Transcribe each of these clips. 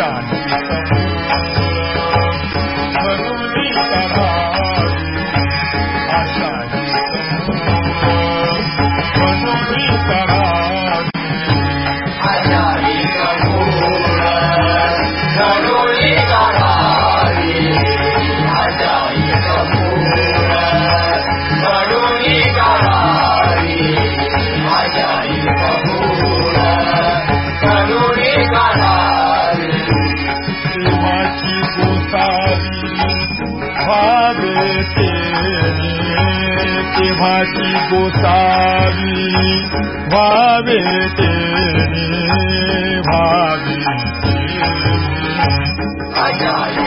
God Bhave तेव्हाची गोसावी भावे ते भावी अजाई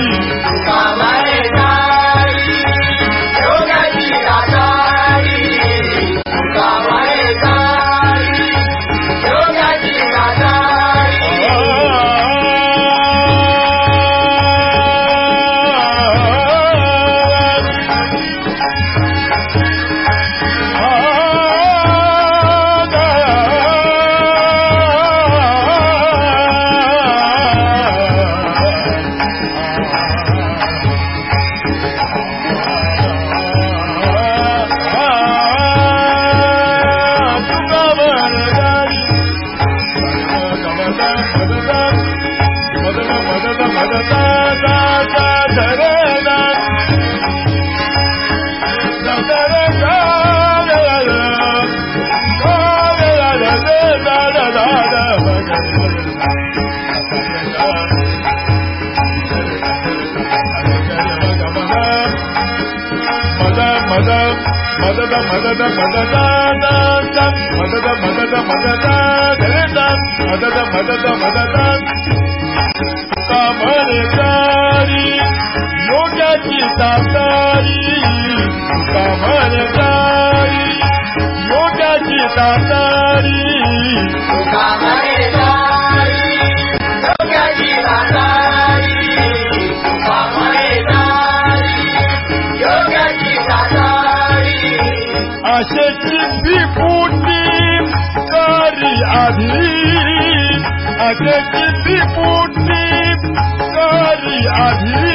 ಮದ ಮದದ ಮದದ ಮದದ ಮದದ ಮದದ ಮದದ ಮದದ ಮದದ ಮದದ ಕಾಮನಕಾರಿ ಯೋಗಕ್ಕೆ ಸಾಕಾರಿ ಕಾಮನಕಾರಿ ಯೋಗಕ್ಕೆ ಸಾಕಾರಿ Asettin bipunim dari adhin Asettin bipunim dari adhin